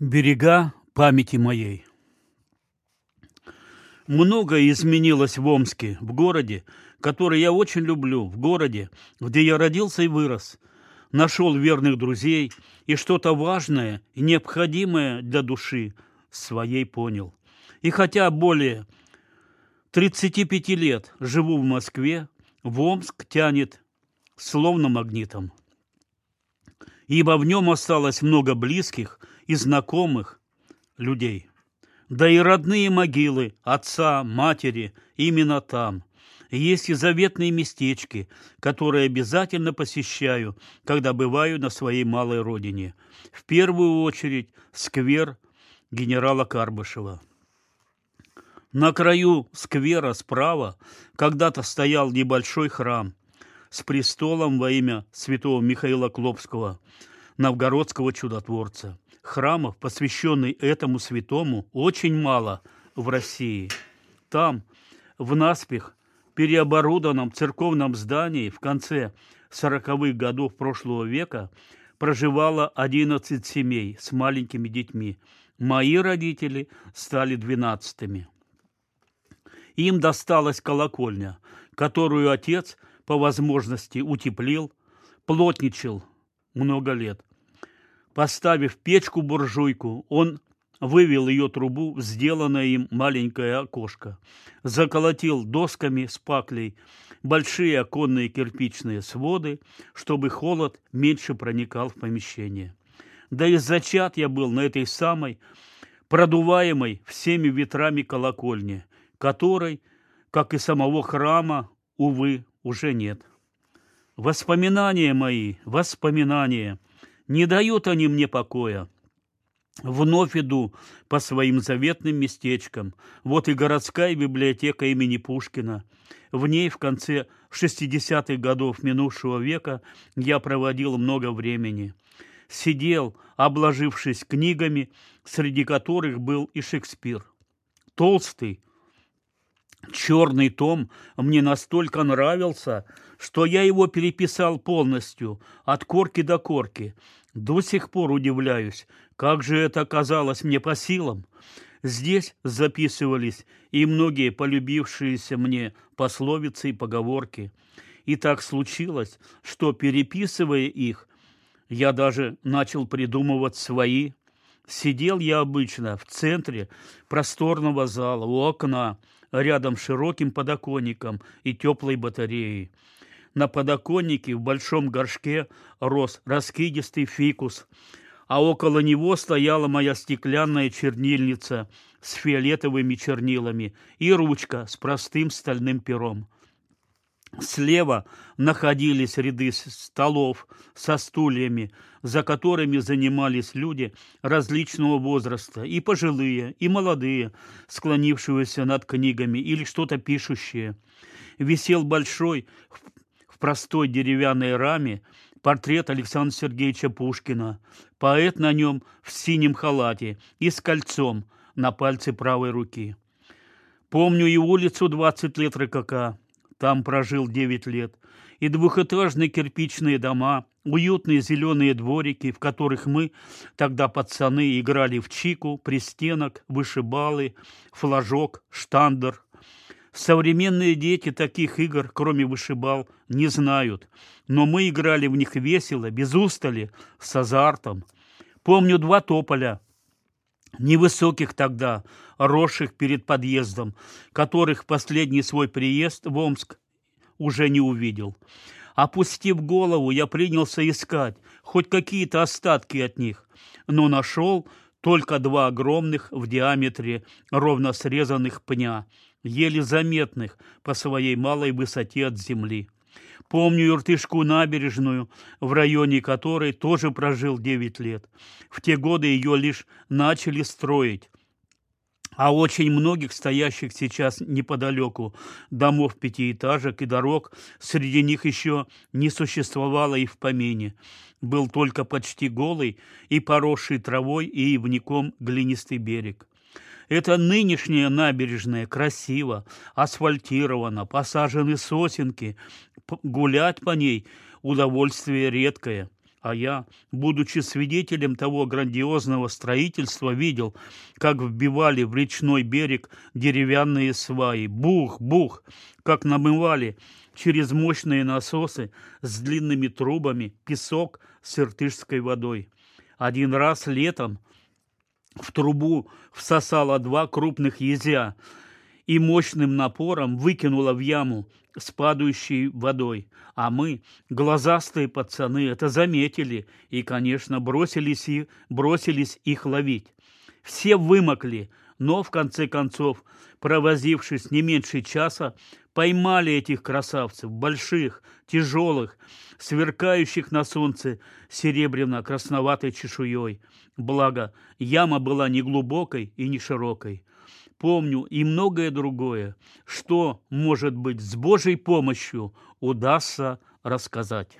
Берега памяти моей. Многое изменилось в Омске, в городе, который я очень люблю, в городе, где я родился и вырос, нашел верных друзей и что-то важное и необходимое для души своей понял. И хотя более 35 лет живу в Москве, в Омск тянет словно магнитом. Ибо в нем осталось много близких и знакомых людей. Да и родные могилы отца, матери именно там. Есть и заветные местечки, которые обязательно посещаю, когда бываю на своей малой родине. В первую очередь сквер генерала Карбышева. На краю сквера справа когда-то стоял небольшой храм с престолом во имя святого Михаила Клопского, новгородского чудотворца. Храмов, посвященных этому святому, очень мало в России. Там, в наспех переоборудованном церковном здании в конце 40-х годов прошлого века проживало 11 семей с маленькими детьми. Мои родители стали двенадцатыми. Им досталась колокольня, которую отец по возможности утеплил, плотничал много лет. Поставив печку-буржуйку, он вывел ее трубу в сделанное им маленькое окошко, заколотил досками с паклей большие оконные кирпичные своды, чтобы холод меньше проникал в помещение. Да и зачат я был на этой самой продуваемой всеми ветрами колокольне, которой, как и самого храма, увы, уже нет. Воспоминания мои, воспоминания, не дают они мне покоя. Вновь иду по своим заветным местечкам. Вот и городская библиотека имени Пушкина. В ней в конце 60-х годов минувшего века я проводил много времени. Сидел, обложившись книгами, среди которых был и Шекспир. Толстый, черный том мне настолько нравился, что я его переписал полностью, от корки до корки. До сих пор удивляюсь, как же это оказалось мне по силам. Здесь записывались и многие полюбившиеся мне пословицы и поговорки. И так случилось, что, переписывая их, я даже начал придумывать свои. Сидел я обычно в центре просторного зала, у окна, рядом с широким подоконником и теплой батареей. На подоконнике в большом горшке рос раскидистый фикус, а около него стояла моя стеклянная чернильница с фиолетовыми чернилами и ручка с простым стальным пером. Слева находились ряды столов со стульями, за которыми занимались люди различного возраста, и пожилые, и молодые, склонившиеся над книгами или что-то пишущие. Висел большой в простой деревянной раме портрет Александра Сергеевича Пушкина. Поэт на нем в синем халате и с кольцом на пальце правой руки. Помню и улицу 20 лет РКК, там прожил 9 лет, и двухэтажные кирпичные дома, уютные зеленые дворики, в которых мы, тогда пацаны, играли в чику, пристенок, вышибалы, флажок, штандер, Современные дети таких игр, кроме вышибал, не знают. Но мы играли в них весело, без устали, с азартом. Помню два тополя, невысоких тогда, росших перед подъездом, которых последний свой приезд в Омск уже не увидел. Опустив голову, я принялся искать хоть какие-то остатки от них, но нашел только два огромных в диаметре ровно срезанных пня – еле заметных по своей малой высоте от земли. Помню Юртышку набережную, в районе которой тоже прожил 9 лет. В те годы ее лишь начали строить. А очень многих стоящих сейчас неподалеку домов пятиэтажек и дорог, среди них еще не существовало и в помине. Был только почти голый и поросший травой и ивником глинистый берег. Это нынешняя набережная красиво, асфальтирована, посажены сосенки, гулять по ней удовольствие редкое. А я, будучи свидетелем того грандиозного строительства, видел, как вбивали в речной берег деревянные сваи. Бух, бух, как намывали через мощные насосы с длинными трубами песок с иртышской водой. Один раз летом в трубу всосало два крупных езя и мощным напором выкинуло в яму с падающей водой. А мы, глазастые пацаны, это заметили и, конечно, бросились, и, бросились их ловить. Все вымокли, но, в конце концов, провозившись не меньше часа, поймали этих красавцев, больших, тяжелых, сверкающих на солнце серебряно-красноватой чешуей. Благо, яма была не глубокой и не широкой. Помню и многое другое, что, может быть, с Божьей помощью удастся рассказать.